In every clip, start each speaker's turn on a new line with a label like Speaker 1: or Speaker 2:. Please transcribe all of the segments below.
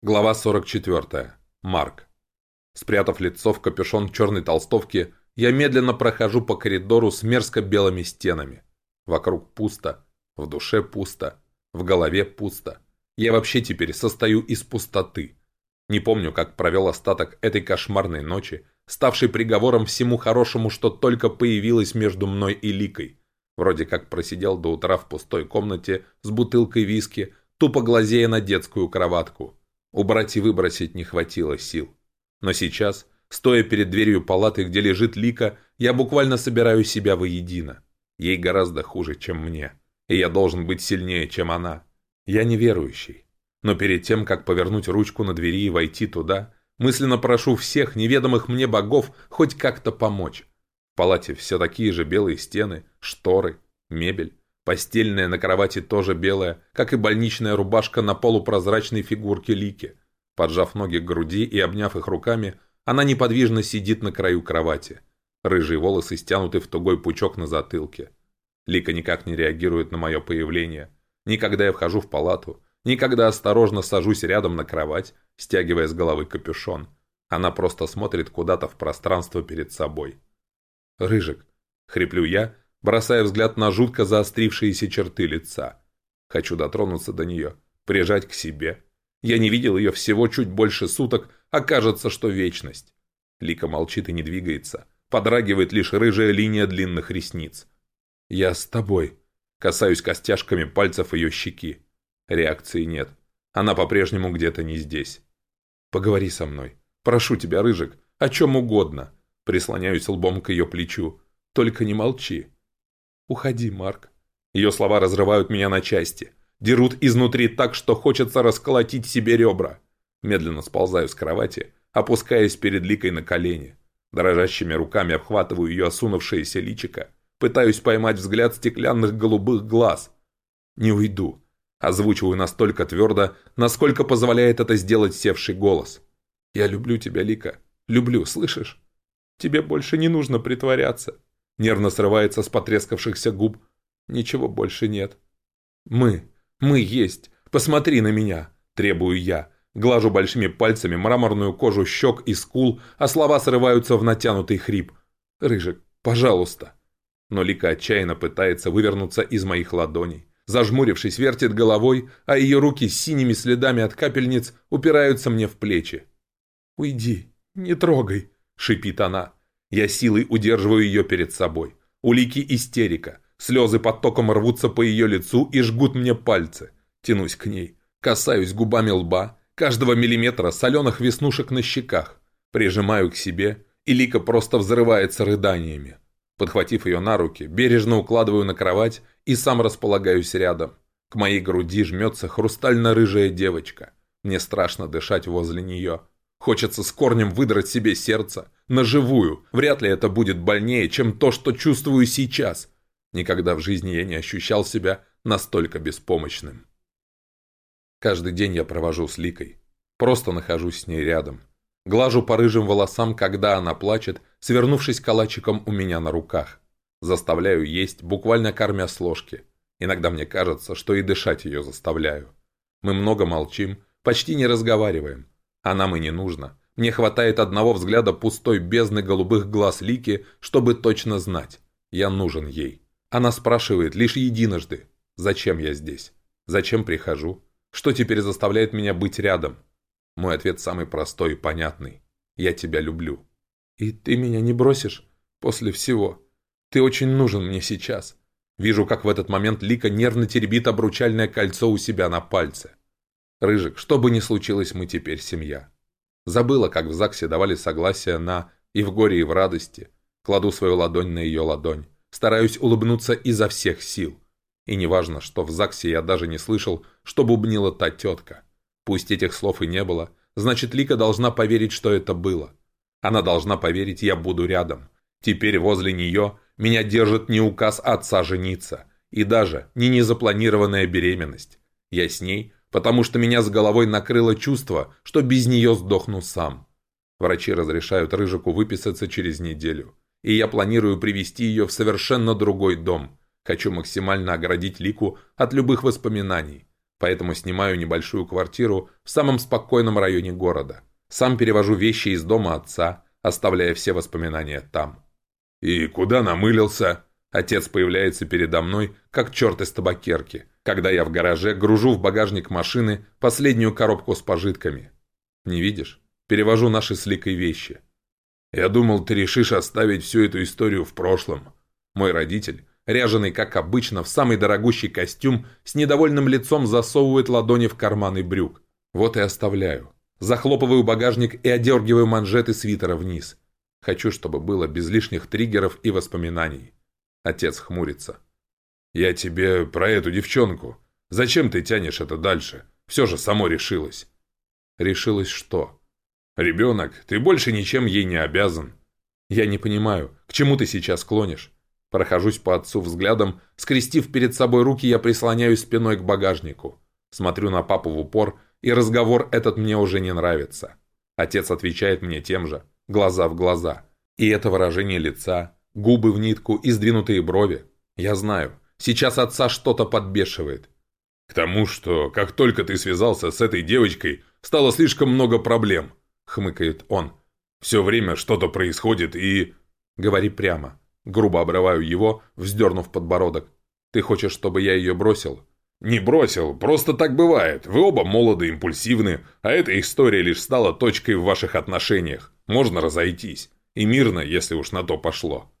Speaker 1: Глава 44. Марк. Спрятав лицо в капюшон черной толстовки, я медленно прохожу по коридору с мерзко-белыми стенами. Вокруг пусто, в душе пусто, в голове пусто. Я вообще теперь состою из пустоты. Не помню, как провел остаток этой кошмарной ночи, ставшей приговором всему хорошему, что только появилось между мной и Ликой. Вроде как просидел до утра в пустой комнате с бутылкой виски, тупо глазея на детскую кроватку. Убрать и выбросить не хватило сил. Но сейчас, стоя перед дверью палаты, где лежит Лика, я буквально собираю себя воедино. Ей гораздо хуже, чем мне. И я должен быть сильнее, чем она. Я неверующий. Но перед тем, как повернуть ручку на двери и войти туда, мысленно прошу всех неведомых мне богов хоть как-то помочь. В палате все такие же белые стены, шторы, мебель. Постельная на кровати тоже белая, как и больничная рубашка на полупрозрачной фигурке Лики. Поджав ноги к груди и обняв их руками, она неподвижно сидит на краю кровати. Рыжие волосы стянуты в тугой пучок на затылке. Лика никак не реагирует на мое появление. Никогда я вхожу в палату, никогда осторожно сажусь рядом на кровать, стягивая с головы капюшон. Она просто смотрит куда-то в пространство перед собой. «Рыжик», — хриплю я, бросая взгляд на жутко заострившиеся черты лица. Хочу дотронуться до нее, прижать к себе. Я не видел ее всего чуть больше суток, а кажется, что вечность. Лика молчит и не двигается. Подрагивает лишь рыжая линия длинных ресниц. «Я с тобой». Касаюсь костяшками пальцев ее щеки. Реакции нет. Она по-прежнему где-то не здесь. «Поговори со мной. Прошу тебя, Рыжик, о чем угодно». Прислоняюсь лбом к ее плечу. «Только не молчи». «Уходи, Марк». Ее слова разрывают меня на части. Дерут изнутри так, что хочется расколотить себе ребра. Медленно сползаю с кровати, опускаясь перед Ликой на колени. Дрожащими руками обхватываю ее осунувшееся личико. Пытаюсь поймать взгляд стеклянных голубых глаз. «Не уйду», Озвучиваю настолько твердо, насколько позволяет это сделать севший голос. «Я люблю тебя, Лика. Люблю, слышишь? Тебе больше не нужно притворяться. Нервно срывается с потрескавшихся губ. Ничего больше нет. Мы. Мы есть. Посмотри на меня. Требую я. Глажу большими пальцами мраморную кожу щек и скул, а слова срываются в натянутый хрип. «Рыжик, пожалуйста». Но Лика отчаянно пытается вывернуться из моих ладоней. Зажмурившись, вертит головой, а ее руки с синими следами от капельниц упираются мне в плечи. «Уйди, не трогай», — шипит она. Я силой удерживаю ее перед собой. Улики истерика. Слезы потоком рвутся по ее лицу и жгут мне пальцы. Тянусь к ней. Касаюсь губами лба, каждого миллиметра соленых веснушек на щеках. Прижимаю к себе, и Лика просто взрывается рыданиями. Подхватив ее на руки, бережно укладываю на кровать и сам располагаюсь рядом. К моей груди жмется хрустально-рыжая девочка. Мне страшно дышать возле нее. Хочется с корнем выдрать себе сердце, на живую. Вряд ли это будет больнее, чем то, что чувствую сейчас. Никогда в жизни я не ощущал себя настолько беспомощным. Каждый день я провожу с Ликой. Просто нахожусь с ней рядом. Глажу по рыжим волосам, когда она плачет, свернувшись калачиком у меня на руках. Заставляю есть, буквально кормя с ложки. Иногда мне кажется, что и дышать ее заставляю. Мы много молчим, почти не разговариваем. А нам и не нужно. Мне хватает одного взгляда пустой бездны голубых глаз Лики, чтобы точно знать. Я нужен ей. Она спрашивает лишь единожды. Зачем я здесь? Зачем прихожу? Что теперь заставляет меня быть рядом? Мой ответ самый простой и понятный. Я тебя люблю. И ты меня не бросишь? После всего. Ты очень нужен мне сейчас. Вижу, как в этот момент Лика нервно теребит обручальное кольцо у себя на пальце. Рыжик, что бы ни случилось, мы теперь семья. Забыла, как в ЗАГСе давали согласие на «и в горе, и в радости». Кладу свою ладонь на ее ладонь. Стараюсь улыбнуться изо всех сил. И неважно, что в ЗАГСе я даже не слышал, что бубнила та тетка. Пусть этих слов и не было, значит, Лика должна поверить, что это было. Она должна поверить, я буду рядом. Теперь возле нее меня держит не указ отца жениться, и даже не незапланированная беременность. Я с ней, потому что меня с головой накрыло чувство, что без нее сдохну сам. Врачи разрешают Рыжику выписаться через неделю, и я планирую привести ее в совершенно другой дом. Хочу максимально оградить Лику от любых воспоминаний. Поэтому снимаю небольшую квартиру в самом спокойном районе города. Сам перевожу вещи из дома отца, оставляя все воспоминания там. «И куда намылился?» Отец появляется передо мной, как черт из табакерки, когда я в гараже гружу в багажник машины последнюю коробку с пожитками. Не видишь? Перевожу наши с Ликой вещи. Я думал, ты решишь оставить всю эту историю в прошлом. Мой родитель, ряженый, как обычно, в самый дорогущий костюм, с недовольным лицом засовывает ладони в карманы брюк. Вот и оставляю. Захлопываю багажник и одергиваю манжеты свитера вниз. Хочу, чтобы было без лишних триггеров и воспоминаний. Отец хмурится. «Я тебе про эту девчонку. Зачем ты тянешь это дальше? Все же само решилось». «Решилось что?» «Ребенок, ты больше ничем ей не обязан». «Я не понимаю, к чему ты сейчас клонишь?» Прохожусь по отцу взглядом, скрестив перед собой руки, я прислоняюсь спиной к багажнику. Смотрю на папу в упор, и разговор этот мне уже не нравится. Отец отвечает мне тем же, глаза в глаза. И это выражение лица, губы в нитку и сдвинутые брови. Я знаю, сейчас отца что-то подбешивает. «К тому, что как только ты связался с этой девочкой, стало слишком много проблем», — хмыкает он. «Все время что-то происходит и...» «Говори прямо». Грубо обрываю его, вздернув подбородок. «Ты хочешь, чтобы я ее бросил?» «Не бросил, просто так бывает. Вы оба молоды, импульсивны, а эта история лишь стала точкой в ваших отношениях. Можно разойтись. И мирно, если уж на то пошло».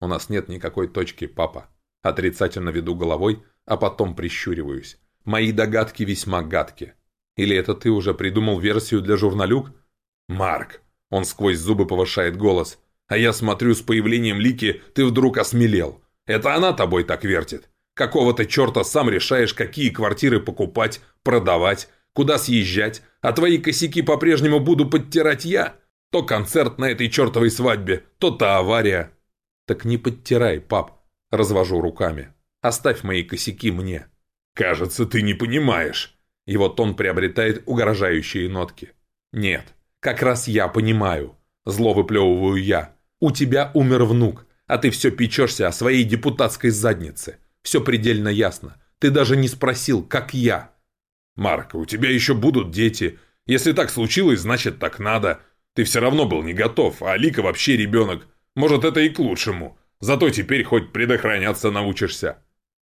Speaker 1: «У нас нет никакой точки, папа». Отрицательно веду головой, а потом прищуриваюсь. Мои догадки весьма гадки. Или это ты уже придумал версию для журналюк? «Марк!» Он сквозь зубы повышает голос. «А я смотрю, с появлением Лики ты вдруг осмелел. Это она тобой так вертит. Какого-то черта сам решаешь, какие квартиры покупать, продавать, куда съезжать, а твои косяки по-прежнему буду подтирать я. То концерт на этой чертовой свадьбе, то та авария. Так не подтирай, пап, развожу руками. Оставь мои косяки мне. Кажется, ты не понимаешь. Его тон приобретает угрожающие нотки. Нет, как раз я понимаю. Зло выплевываю я. У тебя умер внук, а ты все печешься о своей депутатской заднице. Все предельно ясно. Ты даже не спросил, как я. Марк, у тебя еще будут дети. Если так случилось, значит так надо. Ты все равно был не готов, а Лика вообще ребенок. Может, это и к лучшему. Зато теперь хоть предохраняться научишься.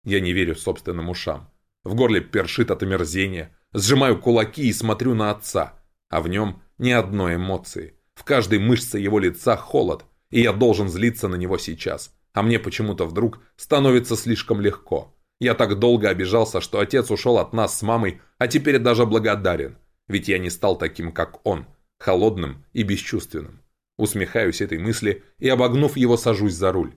Speaker 1: Я не верю собственным ушам. В горле першит от омерзения. Сжимаю кулаки и смотрю на отца. А в нем ни одной эмоции. В каждой мышце его лица холод. И я должен злиться на него сейчас. А мне почему-то вдруг становится слишком легко. Я так долго обижался, что отец ушел от нас с мамой, а теперь даже благодарен. Ведь я не стал таким, как он, холодным и бесчувственным. Усмехаюсь этой мысли и, обогнув его, сажусь за руль.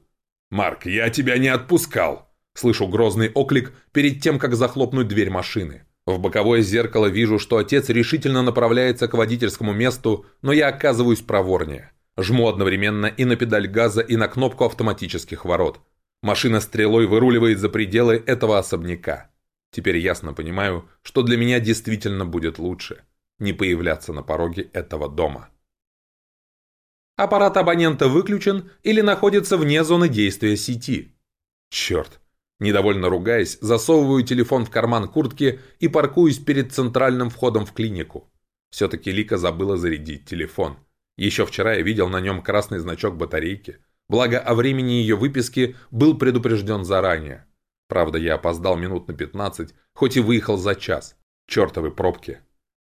Speaker 1: «Марк, я тебя не отпускал!» Слышу грозный оклик перед тем, как захлопнуть дверь машины. В боковое зеркало вижу, что отец решительно направляется к водительскому месту, но я оказываюсь проворнее. Жму одновременно и на педаль газа, и на кнопку автоматических ворот. Машина стрелой выруливает за пределы этого особняка. Теперь ясно понимаю, что для меня действительно будет лучше не появляться на пороге этого дома. Аппарат абонента выключен или находится вне зоны действия сети. Черт. Недовольно ругаясь, засовываю телефон в карман куртки и паркуюсь перед центральным входом в клинику. Все-таки Лика забыла зарядить телефон. Еще вчера я видел на нем красный значок батарейки. Благо, о времени ее выписки был предупрежден заранее. Правда, я опоздал минут на 15, хоть и выехал за час. Чертовы пробки.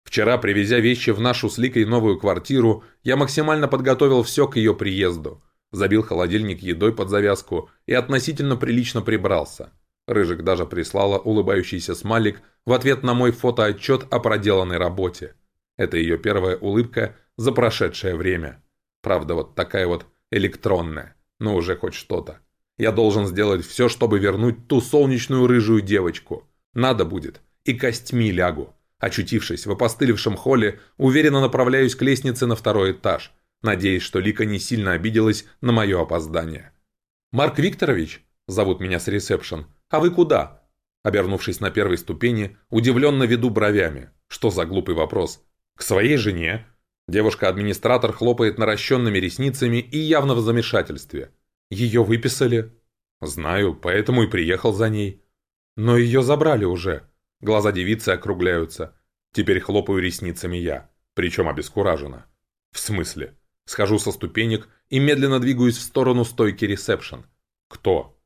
Speaker 1: Вчера, привезя вещи в нашу с Ликой новую квартиру, я максимально подготовил все к ее приезду. Забил холодильник едой под завязку и относительно прилично прибрался. Рыжик даже прислала улыбающийся смайлик в ответ на мой фотоотчет о проделанной работе. Это ее первая улыбка за прошедшее время. Правда, вот такая вот электронная, но уже хоть что-то. Я должен сделать все, чтобы вернуть ту солнечную рыжую девочку. Надо будет, и костьми лягу. Очутившись в опостылевшем холле, уверенно направляюсь к лестнице на второй этаж, надеясь, что Лика не сильно обиделась на мое опоздание. «Марк Викторович?» – зовут меня с ресепшн. «А вы куда?» Обернувшись на первой ступени, удивленно веду бровями. Что за глупый вопрос? «К своей жене?» Девушка-администратор хлопает наращенными ресницами и явно в замешательстве. «Ее выписали?» «Знаю, поэтому и приехал за ней». «Но ее забрали уже». Глаза девицы округляются. Теперь хлопаю ресницами я, причем обескураженно. В смысле? Схожу со ступенек и медленно двигаюсь в сторону стойки ресепшн. Кто?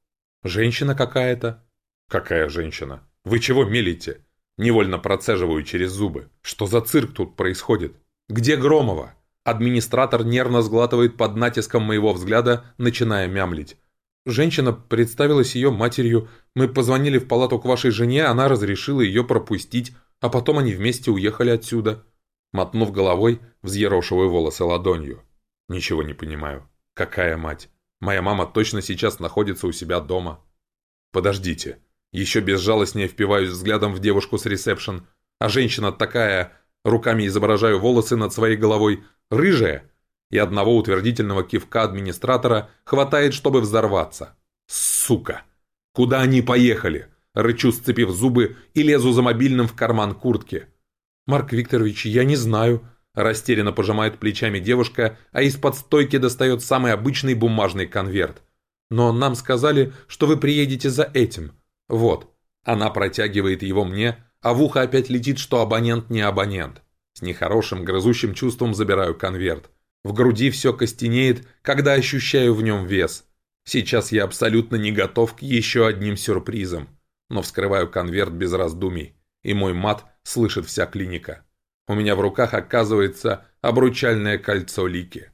Speaker 1: Женщина какая-то? Какая женщина? Вы чего мелите? Невольно процеживаю через зубы. Что за цирк тут происходит? Где Громова? Администратор нервно сглатывает под натиском моего взгляда, начиная мямлить. Женщина представилась ее матерью. Мы позвонили в палату к вашей жене, она разрешила ее пропустить, а потом они вместе уехали отсюда. Мотнув головой, взъерошиваю волосы ладонью. Ничего не понимаю. Какая мать? Моя мама точно сейчас находится у себя дома. Подождите. Еще безжалостнее впиваюсь взглядом в девушку с ресепшн. А женщина такая... Руками изображаю волосы над своей головой. Рыжая. И одного утвердительного кивка администратора хватает, чтобы взорваться. Сука! Куда они поехали? Рычу, сцепив зубы, и лезу за мобильным в карман куртки. «Марк Викторович, я не знаю», Растерянно пожимает плечами девушка, а из-под стойки достает самый обычный бумажный конверт. «Но нам сказали, что вы приедете за этим. Вот». Она протягивает его мне, а в ухо опять летит, что абонент не абонент. С нехорошим грызущим чувством забираю конверт. В груди все костенеет, когда ощущаю в нем вес. Сейчас я абсолютно не готов к еще одним сюрпризам. Но вскрываю конверт без раздумий, и мой мат слышит вся клиника. У меня в руках оказывается обручальное кольцо Лики.